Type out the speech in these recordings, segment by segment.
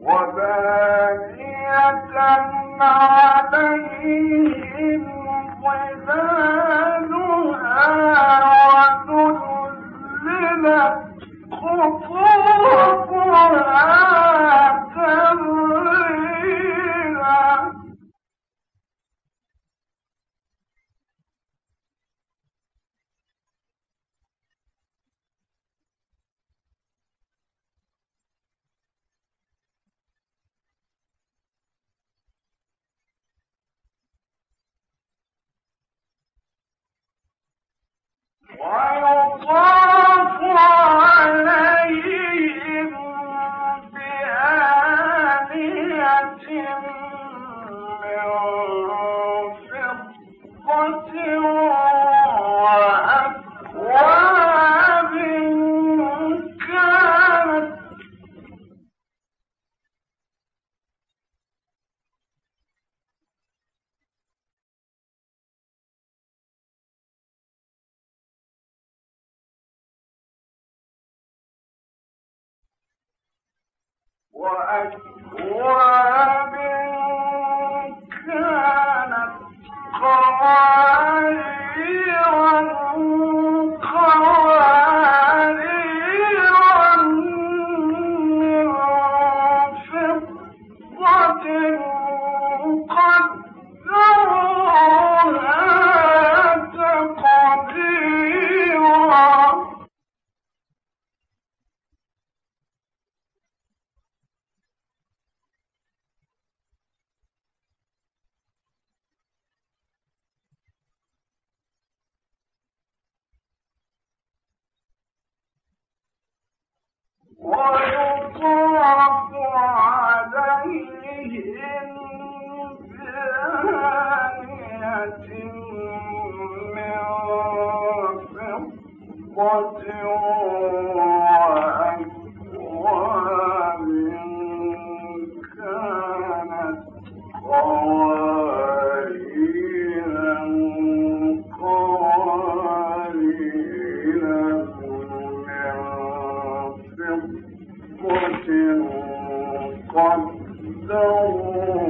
وباقية عليهم ظلالها وذللت خطوطها 我爱祖国 One قدروا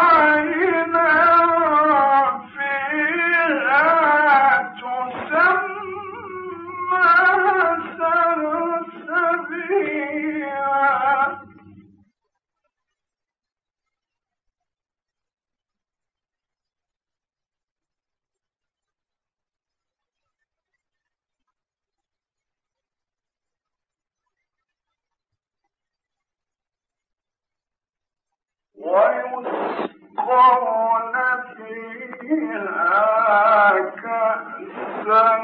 فيها كأسا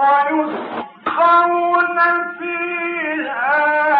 ويسقون فيها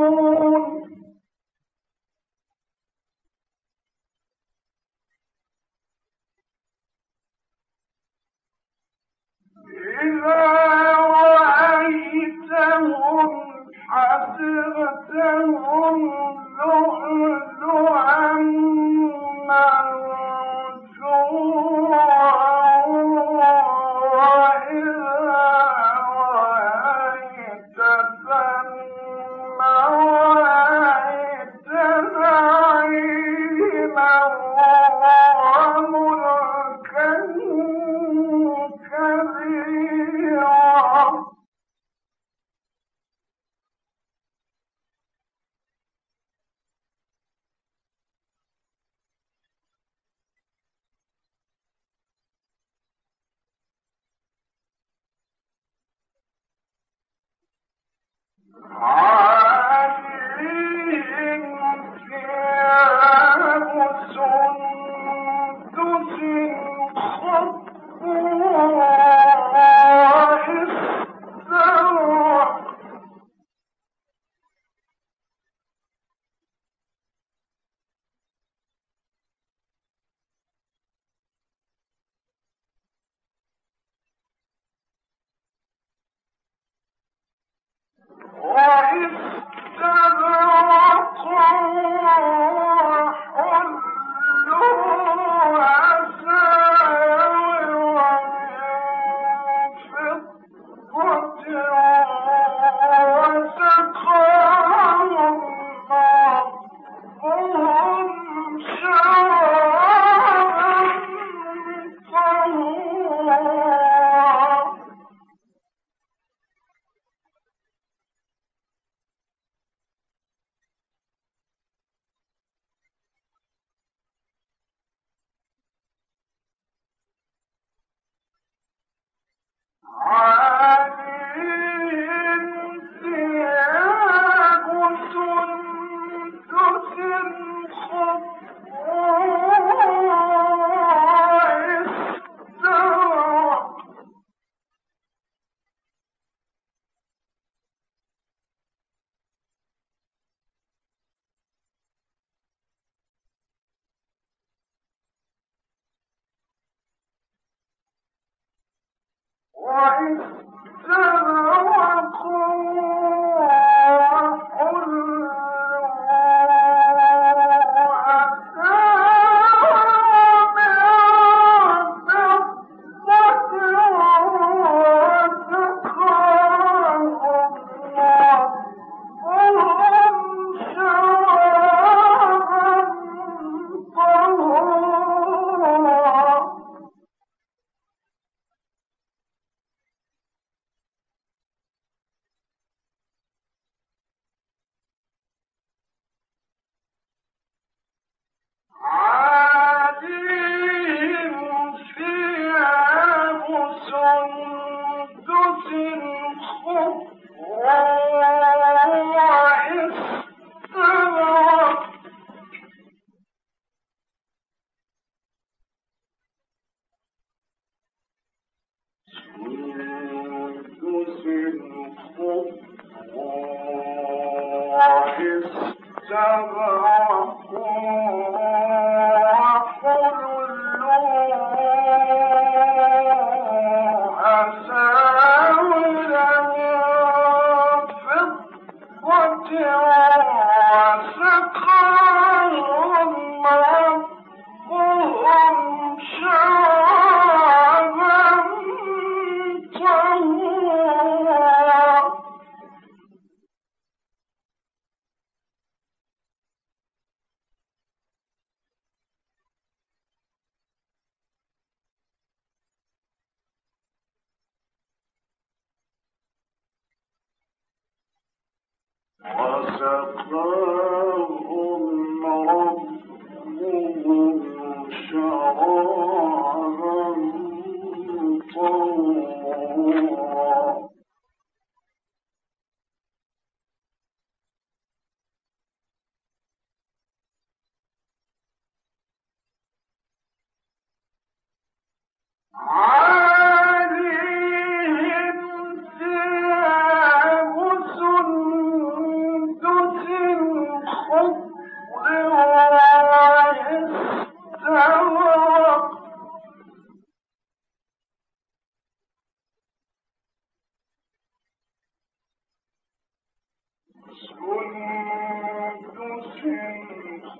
وإسراركم Yeah.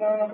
صدق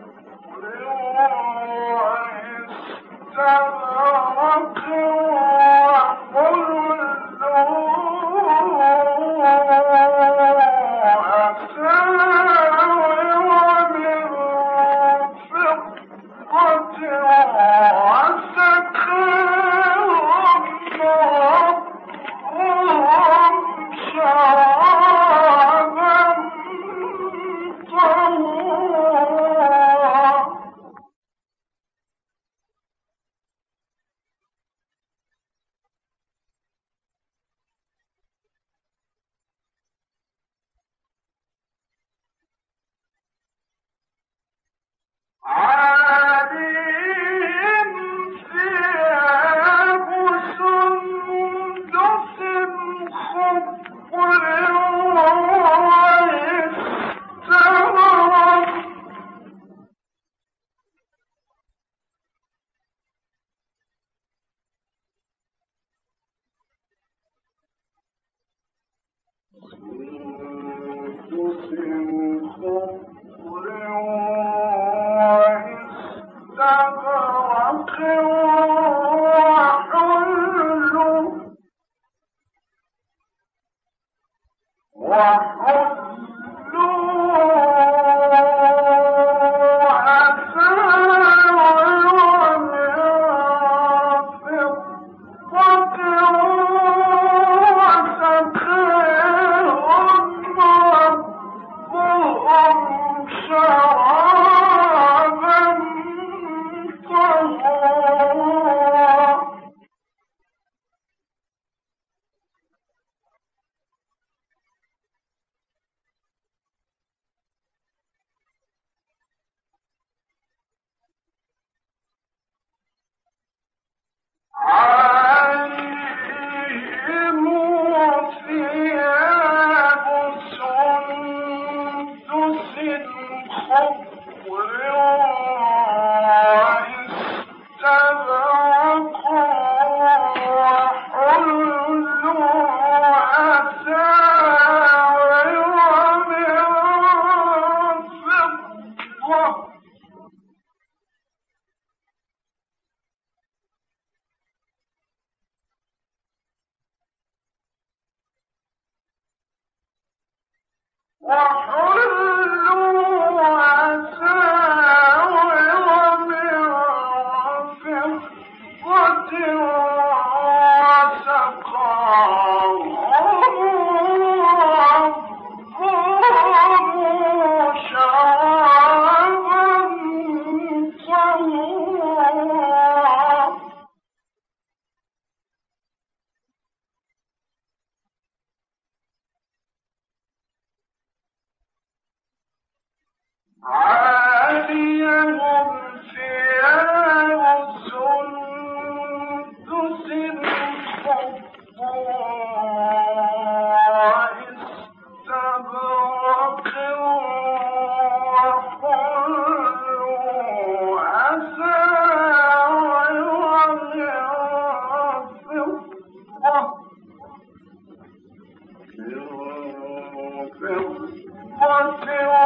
One two.